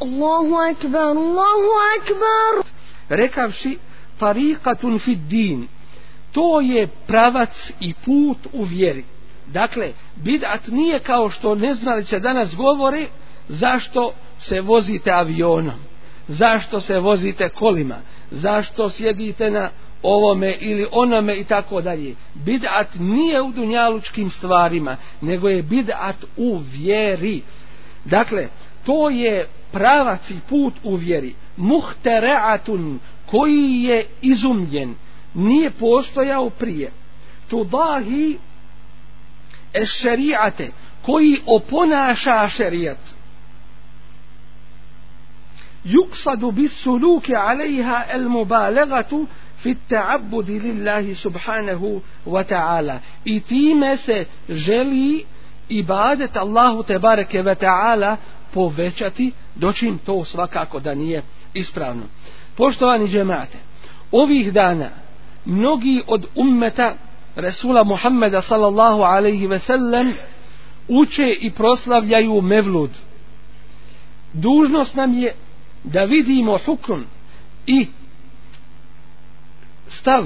Allahu akbar, Allahu akbar. Rekavši, tarikatun fid din, to je pravac i put u vjeri. Dakle, bid'at nije kao što neznalice danas govore zašto se vozite avionom, zašto se vozite kolima, zašto sjedite na ovome ili onome i tako dalje. Bid'at nije u dunjalučkim stvarima, nego je bid'at u vjeri. Dakle, to je pravac i put u vjeri. Muhtereatun, koji je izumljen, nije postojao prije. Tudahi es šerijate, koji oponaša šerijat. Yuksadu bis suluki alejha el mubalegatu fi ta'abbudi lillahi subhanahu wa ta'ala. I time se želi ibadet Allahu te bareke ve ta'ala povećati, doćim to svakako da nije ispravno. Poštovani džemate, ovih dana mnogi od ummeta Resula Muhammeda sallallahu alaihi ve sellem uče i proslavljaju mevlud. Dužnost nam je da vidimo hukun i stav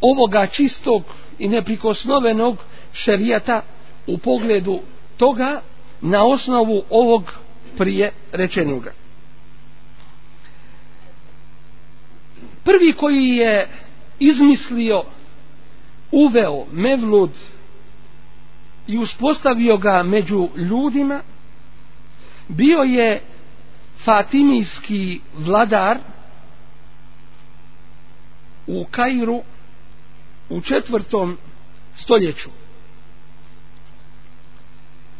ovoga čistog i neprikosnovenog šerijata u pogledu toga na osnovu ovog prije rečenoga. Prvi koji je izmislio, uveo mevlud i uspostavio ga među ljudima, bio je fatimijski vladar u Kairu u četvrtom stoljeću.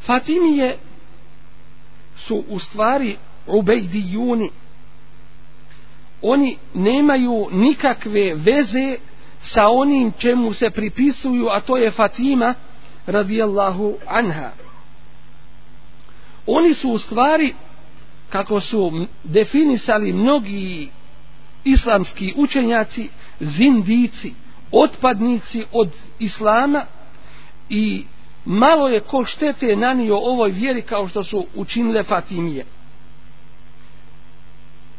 Fatimije su u stvari ubejdijuni. Oni nemaju nikakve veze sa onim čemu se pripisuju, a to je Fatima radijallahu anha. Oni su u stvari, kako su definisali mnogi islamski učenjaci, zindici, otpadnici od islama i malo je ko štete nanio ovoj vjeri kao što su učinile Fatimije.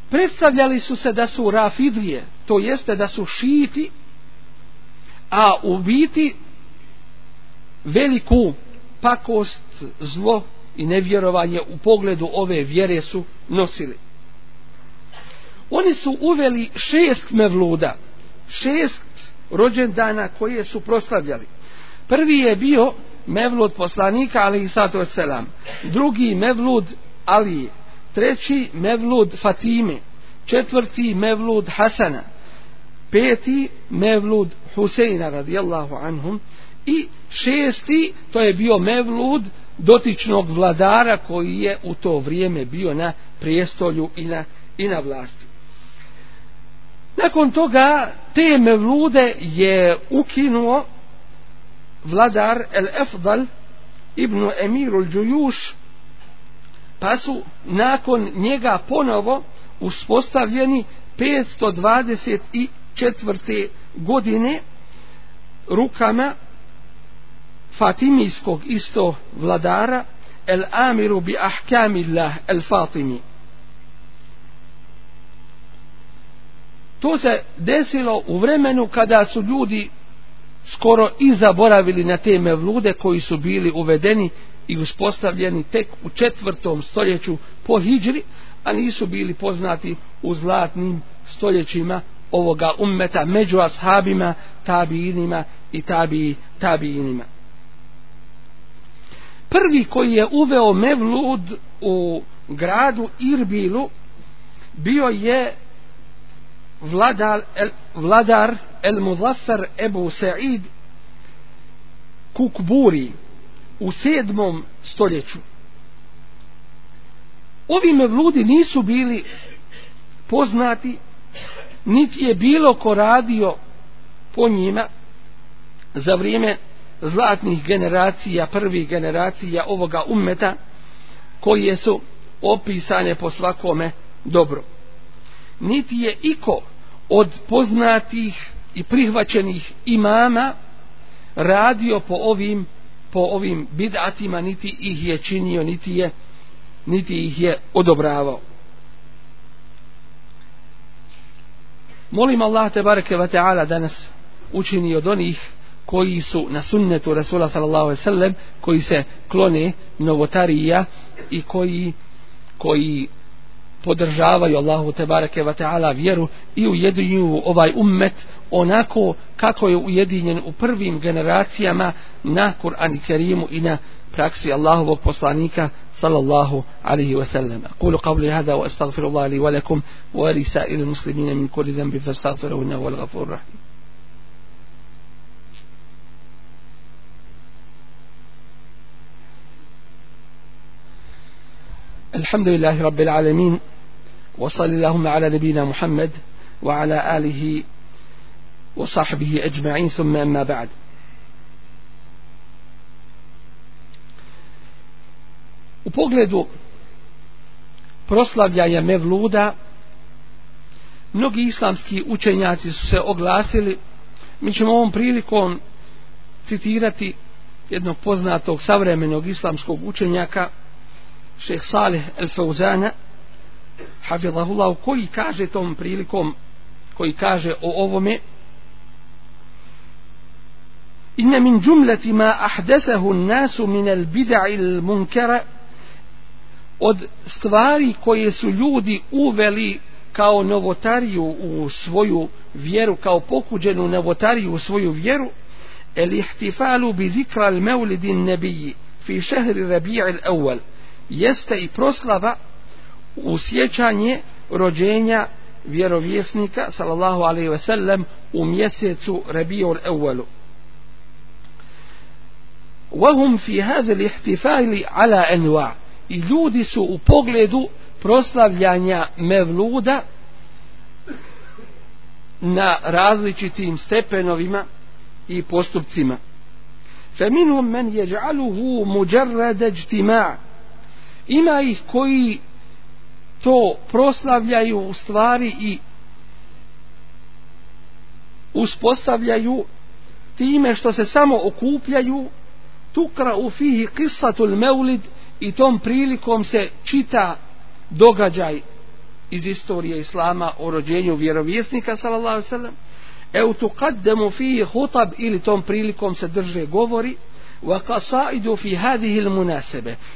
Predstavljali su se da su rafidlije, to jeste da su šiti, a u biti veliku pakost, zlo i nevjerovanje u pogledu ove vjere su nosili. Oni su uveli šest mevluda, šest rođendana koje su proslavljali. Prvi je bio mevlud poslanika, ali i sato selam. Drugi mevlud Ali Treći mevlud Fatime. Četvrti mevlud Hasana. Peti mevlud Huseina radijallahu anhum. I šesti, to je bio mevlud dotičnog vladara koji je u to vrijeme bio na prijestolju i na, i na vlasti. Nakon toga te mevlude je ukinuo vladar El Efdal ibn Emirul Đujuš pa su nakon njega ponovo uspostavljeni 524. godine rukama Fatimijskog isto vladara El Amiru bi Ahkamillah El Fatimi. To se desilo u vremenu kada su ljudi skoro i zaboravili na te mevlude koji su bili uvedeni i uspostavljeni tek u četvrtom stoljeću po hijđri, a nisu bili poznati u zlatnim stoljećima ovoga ummeta među ashabima, tabiinima i tabi, tabiinima. Prvi koji je uveo mevlud u gradu Irbilu bio je vladar el, vladar el Muzaffar Ebu Sa'id Kukburi u sedmom stoljeću. Ovi mevludi nisu bili poznati, niti je bilo ko radio po njima za vrijeme zlatnih generacija, prvih generacija ovoga ummeta, koje su opisane po svakome dobro. Niti je iko od poznatih i prihvaćenih imama radio po ovim po ovim bidatima niti ih je činio niti je niti ih je odobravao. Molim Allah te bareke ve taala danas učini od onih koji su na sunnetu Rasula sallallahu alejhi ve sellem koji se klone novotarija i koji koji podržavaju Allahu te bareke ve taala vjeru i ujedinjuju ovaj ummet onako kako je ujedinjen u prvim generacijama na Kur'an i Kerimu i na praksi Allahovog poslanika sallallahu alaihi wa sallam. Kulu qavli hada wa astagfirullah li walakum wa li sa'il muslimina min kulli dhanbi fastagfiruhu innahu wal ghafur rahim. الحمد لله رب العالمين وصل اللهم على نبينا محمد وعلى آله وصحبه أجمعين ثم أما بعد U pogledu proslavljanja Mevluda mnogi islamski učenjaci su se oglasili mi ćemo ovom prilikom citirati jednog poznatog savremenog islamskog učenjaka šeh Salih El Fauzana hafidhahullah koji kaže tom prilikom koji kaže o ovome inna min jumlati ma ahdesahu an-nasu min al-bid'i al-munkara od stvari koje su ljudi uveli kao novotariju u svoju vjeru, kao pokuđenu novotariju u svoju vjeru, el ihtifalu bi zikra al maulidi nebiji fi šehri rabi' al awal jeste i proslava u sjećanje rođenja vjerovjesnika sallallahu alaihi ve sellem u mjesecu rabi'u al awalu وهم في هذا الاحتفال على أنواع i ljudi su u pogledu proslavljanja mevluda na različitim stepenovima i postupcima. Feminhum men jeđaluhu muđarrada ijtima' ima ih koji to proslavljaju u stvari i uspostavljaju time što se samo okupljaju tukra u fihi kisatul meulid i tom prilikom se čita događaj iz istorije islama o rođenju vjerovjesnika sallallahu alejhi ve sellem eu tuqaddamu fihi hutab ili tom prilikom se drže govori wa qasaidu fi hadhihi al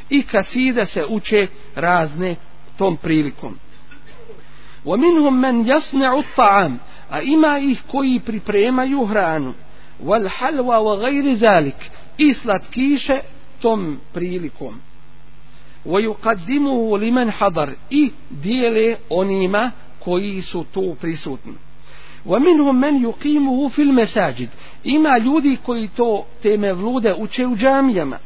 i kasida se uče razne tom prilikom wa minhum man yasna'u at-ta'am a ima ih koji pripremaju hranu wal halwa wa ghayri zalik i slatkiše tom prilikom ويقدمه لمن حضر i dijele onima koji su tu prisutni ومنهم من يقيمه في المساجد ima ljudi koji to te mevlude uče u džamijama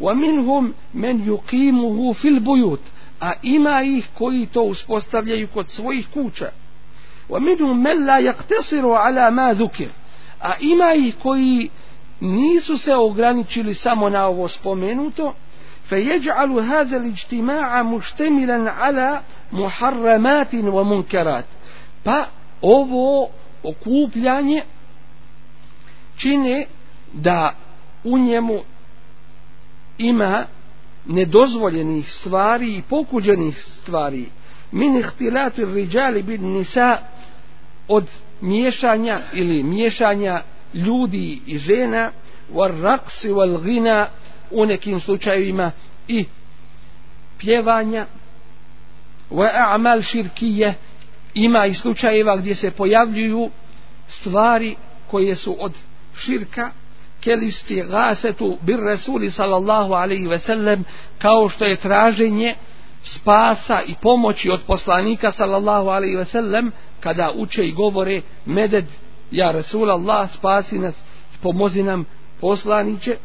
ومنهم من يقيمه في البيوت a ima ih koji to uspostavljaju kod svojih kuća ومنهم من لا يقتصر على ما ذكر a ima ih koji nisu se ograničili samo na ovo spomenuto فيجعل هذا الاجتماع مشتملا على محرمات ومنكرات pa ovo okupljanje čine da u njemu ima nedozvoljenih stvari i pokuđenih stvari. Min ihtilati riđali bin nisa od miješanja ili miješanja ljudi i žena war raksi wal gina u nekim slučajevima i pjevanja wa a'mal širkije ima i slučajeva gdje se pojavljuju stvari koje su od širka kelisti gasetu bir Resuli sallallahu alaihi ve sellem kao što je traženje spasa i pomoći od poslanika sallallahu alaihi ve sellem kada uče i govore meded ja rasulallah spasi nas pomozi nam poslaniće.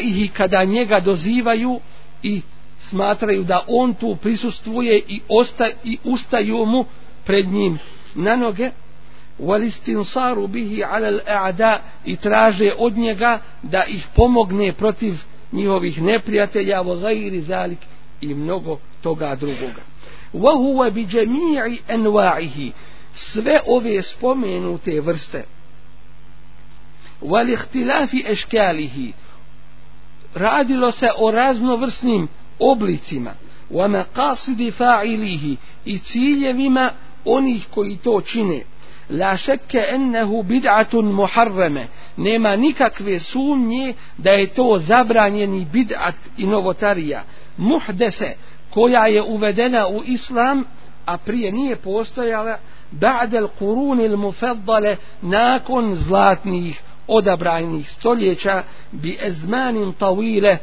Ih kada njega dozivaju i smatraju da on tu prisustvuje i, osta, i ustaju mu pred njim na noge والاستنصار به على الاعداء i traže od njega da ih pomogne protiv njihovih neprijatelja wa ghairi zalik i mnogo toga drugoga. wa huwa bi jami'i anwa'ihi sve ove spomenute vrste. wal ikhtilafi ashkalihi radilo se o raznovrsnim oblicima. wa maqasidi fa'ilihi i ciljevima onih koji to čine la šekke ennehu bid'atun muharreme nema nikakve sumnje da je to zabranjeni bid'at i novotarija muhdese koja je uvedena u islam a prije nije postojala ba'del kurunil mufeddale, nakon zlatnih odabrajnih stoljeća bi ezmanin tawile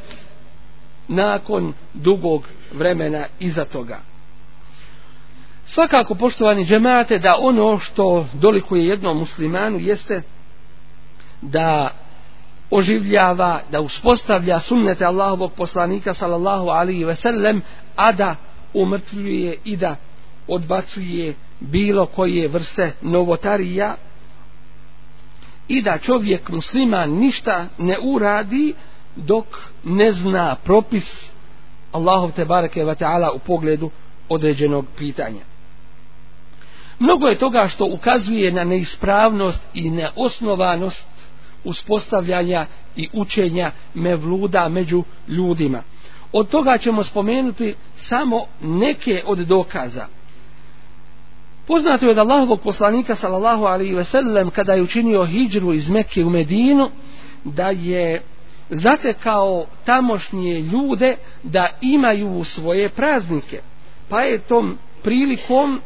nakon dugog vremena iza toga. Svakako, poštovani džemate, da ono što dolikuje jednom muslimanu jeste da oživljava, da uspostavlja sunnete Allahovog poslanika sallallahu alihi ve sellem, a da umrtvljuje i da odbacuje bilo koje vrste novotarija i da čovjek musliman ništa ne uradi dok ne zna propis Allahov te bareke ve taala u pogledu određenog pitanja. Mnogo je toga što ukazuje na neispravnost i neosnovanost uspostavljanja i učenja mevluda među ljudima. Od toga ćemo spomenuti samo neke od dokaza. Poznato je da Allahovog poslanika sallallahu alaihi ve sellem kada je učinio hijđru iz Mekke u Medinu da je zatekao tamošnje ljude da imaju svoje praznike. Pa je tom prilikom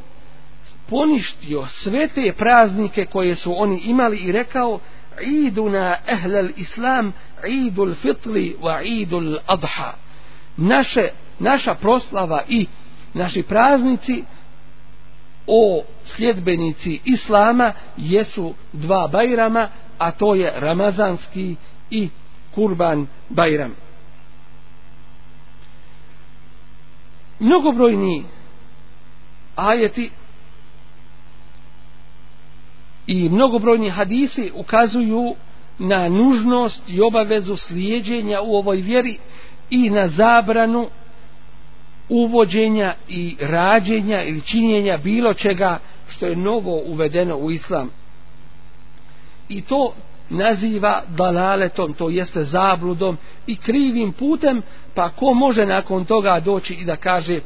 poništio sve te praznike koje su oni imali i rekao iduna ehlel islam idul fitri wa idul adha. Naše, naša proslava i naši praznici o sljedbenici islama jesu dva bajrama a to je ramazanski i kurban bajram. Mnogobrojni ajeti i mnogobrojni hadisi ukazuju na nužnost i obavezu slijedjenja u ovoj vjeri i na zabranu uvođenja i rađenja ili činjenja bilo čega što je novo uvedeno u islam. I to naziva dalaletom, to jeste zabludom i krivim putem, pa ko može nakon toga doći i da kaže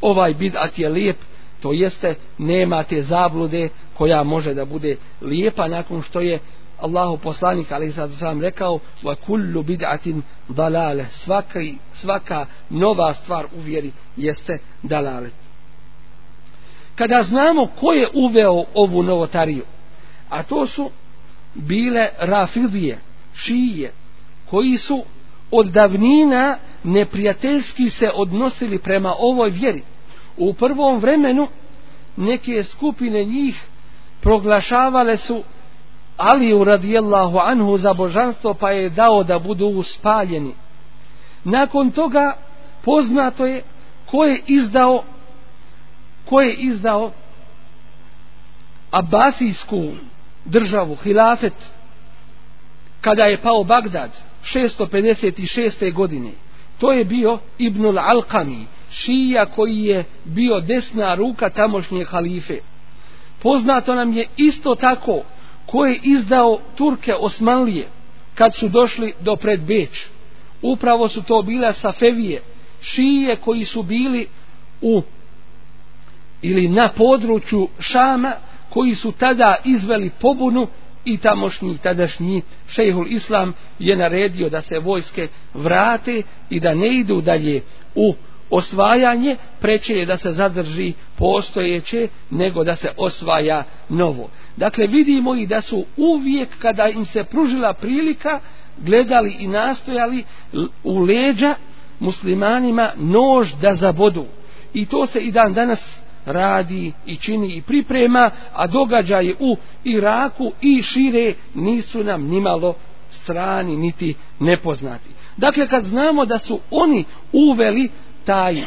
ovaj bidat je lijep, to jeste nema te zablude koja može da bude lijepa nakon što je Allahu poslanik ali sad sam rekao wa kullu bid'atin dalale. Svaka svaka nova stvar u vjeri jeste dalalet kada znamo ko je uveo ovu novotariju a to su bile rafidije šije koji su od davnina neprijateljski se odnosili prema ovoj vjeri u prvom vremenu neke skupine njih proglašavale su Aliju radijallahu anhu za božanstvo pa je dao da budu uspaljeni. Nakon toga poznato je ko je izdao ko je izdao Abbasijsku državu, hilafet, kada je pao Bagdad 656. godine. To je bio Ibnul Alkami, šija koji je bio desna ruka tamošnje halife. Poznato nam je isto tako ko je izdao Turke Osmanlije kad su došli do pred Beč. Upravo su to bila Safevije, šije koji su bili u ili na području Šama koji su tada izveli pobunu i tamošnji tadašnji šejhul islam je naredio da se vojske vrate i da ne idu dalje u osvajanje preče je da se zadrži postojeće nego da se osvaja novo. Dakle vidimo i da su uvijek kada im se pružila prilika gledali i nastojali u leđa muslimanima nož da zabodu. I to se i dan danas radi i čini i priprema, a događaje u Iraku i šire nisu nam nimalo strani niti nepoznati. Dakle, kad znamo da su oni uveli taj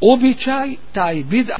običaj, taj bid